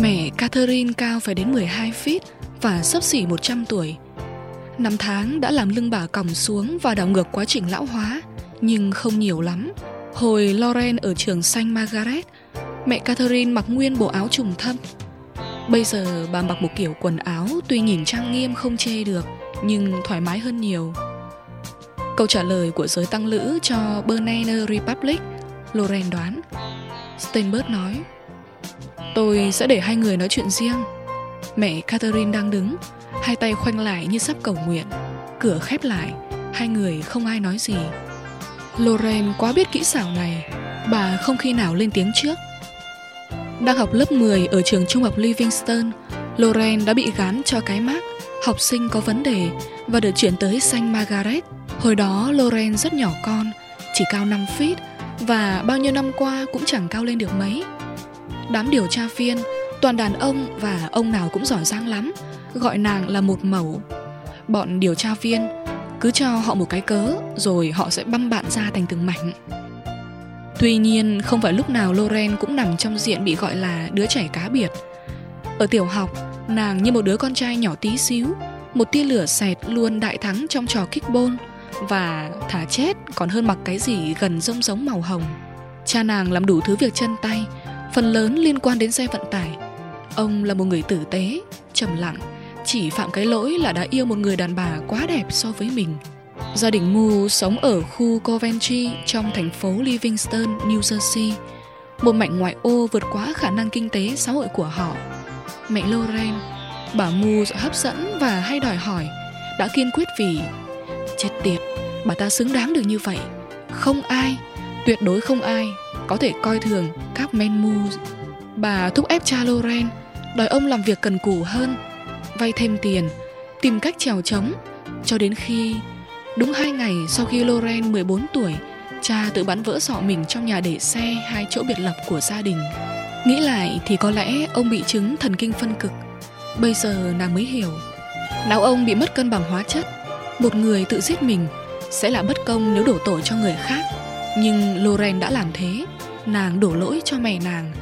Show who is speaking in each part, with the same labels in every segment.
Speaker 1: Mẹ Catherine cao phải đến 12 feet và sấp xỉ 100 tuổi. Năm tháng đã làm lưng bà còng xuống và đảo ngược quá trình lão hóa, nhưng không nhiều lắm. Hồi Lauren ở trường xanh Margaret, mẹ Catherine mặc nguyên bộ áo trùng thâm. Bây giờ bà mặc một kiểu quần áo tuy nhìn trang nghiêm không chê được, nhưng thoải mái hơn nhiều. Câu trả lời của giới tăng lữ cho Banana Republic, Lauren đoán. Steinberg nói, Tôi sẽ để hai người nói chuyện riêng. Mẹ Catherine đang đứng, hai tay khoanh lại như sắp cầu nguyện. Cửa khép lại, hai người không ai nói gì. Lorraine quá biết kỹ xảo này, bà không khi nào lên tiếng trước. Đang học lớp 10 ở trường trung học Livingston, Lorraine đã bị gán cho cái mác học sinh có vấn đề và được chuyển tới Saint Margaret. Hồi đó Lorraine rất nhỏ con, chỉ cao 5 feet và bao nhiêu năm qua cũng chẳng cao lên được mấy. Đám điều tra viên, toàn đàn ông và ông nào cũng giỏi giang lắm, gọi nàng là một mẩu. Bọn điều tra viên cứ cho họ một cái cớ rồi họ sẽ băm bạn ra thành từng mảnh. Tuy nhiên, không phải lúc nào Loren cũng nằm trong diện bị gọi là đứa trẻ cá biệt. Ở tiểu học, nàng như một đứa con trai nhỏ tí xíu, một tia lửa xẹt luôn đại thắng trong trò kickball và thả chết còn hơn mặc cái gì gần rông giống màu hồng. Cha nàng làm đủ thứ việc chân tay, phần lớn liên quan đến xe vận tải. Ông là một người tử tế, trầm lặng, chỉ phạm cái lỗi là đã yêu một người đàn bà quá đẹp so với mình. Gia đình Mu sống ở khu Coventry trong thành phố Livingston, New Jersey, một mảnh ngoại ô vượt quá khả năng kinh tế xã hội của họ. Mẹ Loren, bà Mu hấp dẫn và hay đòi hỏi, đã kiên quyết vì chết tiệt, bà ta xứng đáng được như vậy. Không ai, tuyệt đối không ai có thể coi thường các men Mu. Bà thúc ép cha Loren, đòi ông làm việc cần cù hơn, vay thêm tiền, tìm cách trèo trống, cho đến khi Đúng hai ngày sau khi Loren 14 tuổi, cha tự bắn vỡ sọ mình trong nhà để xe hai chỗ biệt lập của gia đình. Nghĩ lại thì có lẽ ông bị chứng thần kinh phân cực. Bây giờ nàng mới hiểu. Não ông bị mất cân bằng hóa chất. Một người tự giết mình sẽ là bất công nếu đổ tội cho người khác. Nhưng Loren đã làm thế, nàng đổ lỗi cho mẹ nàng.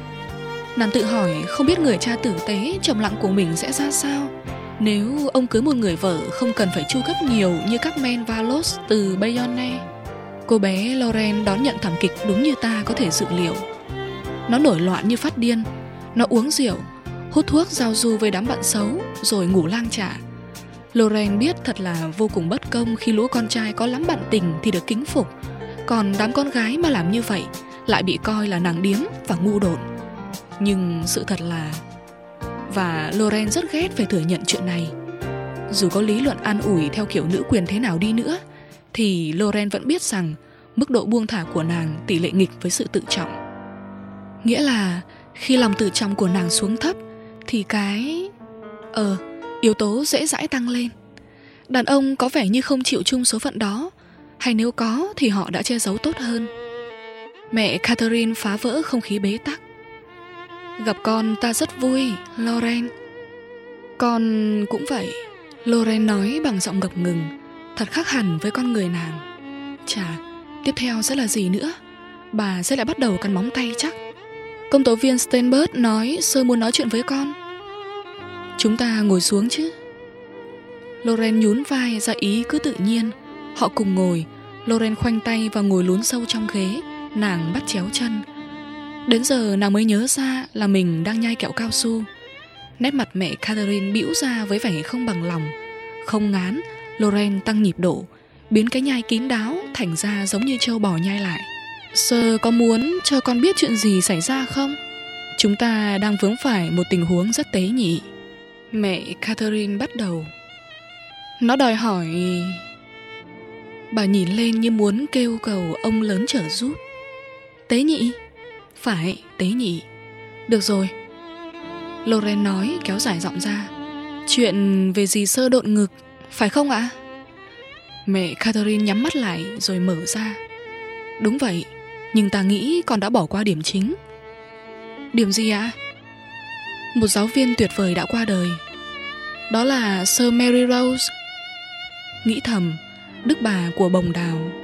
Speaker 1: Nàng tự hỏi không biết người cha tử tế, trầm lặng của mình sẽ ra sao nếu ông cưới một người vợ không cần phải chu cấp nhiều như các men Valos từ Bayonne. Cô bé Loren đón nhận thảm kịch đúng như ta có thể dự liệu. Nó nổi loạn như phát điên, nó uống rượu, hút thuốc giao du với đám bạn xấu rồi ngủ lang trả. Loren biết thật là vô cùng bất công khi lũ con trai có lắm bạn tình thì được kính phục, còn đám con gái mà làm như vậy lại bị coi là nàng điếm và ngu đột. Nhưng sự thật là và Loren rất ghét phải thừa nhận chuyện này. Dù có lý luận an ủi theo kiểu nữ quyền thế nào đi nữa, thì Loren vẫn biết rằng mức độ buông thả của nàng tỷ lệ nghịch với sự tự trọng. Nghĩa là khi lòng tự trọng của nàng xuống thấp thì cái ờ yếu tố dễ dãi tăng lên. Đàn ông có vẻ như không chịu chung số phận đó, hay nếu có thì họ đã che giấu tốt hơn. Mẹ Catherine phá vỡ không khí bế tắc. Gặp con ta rất vui, Loren. Con cũng vậy. Loren nói bằng giọng ngập ngừng, thật khác hẳn với con người nàng. Chà, tiếp theo sẽ là gì nữa? Bà sẽ lại bắt đầu cắn móng tay chắc. Công tố viên Steinberg nói sơ muốn nói chuyện với con. Chúng ta ngồi xuống chứ. Loren nhún vai ra ý cứ tự nhiên. Họ cùng ngồi, Loren khoanh tay và ngồi lún sâu trong ghế, nàng bắt chéo chân. Đến giờ nàng mới nhớ ra là mình đang nhai kẹo cao su. Nét mặt mẹ Catherine bĩu ra với vẻ không bằng lòng. Không ngán, Loren tăng nhịp độ Biến cái nhai kín đáo thành ra giống như trâu bò nhai lại. Sơ có muốn cho con biết chuyện gì xảy ra không? Chúng ta đang vướng phải một tình huống rất tế nhị. Mẹ Catherine bắt đầu. Nó đòi hỏi Bà nhìn lên như muốn kêu cầu ông lớn trở giúp. Tế nhị. Phải, tế nhị. Được rồi. Loren nói kéo dài giọng ra. Chuyện về gì sơ độn ngực Phải không ạ? Mẹ Catherine nhắm mắt lại rồi mở ra. Đúng vậy Nhưng ta nghĩ con đã bỏ qua điểm chính. Điểm gì ạ? Một giáo viên tuyệt vời đã qua đời. Đó là Sir Mary Rose. Nghĩ thầm Đức bà của bồng đào.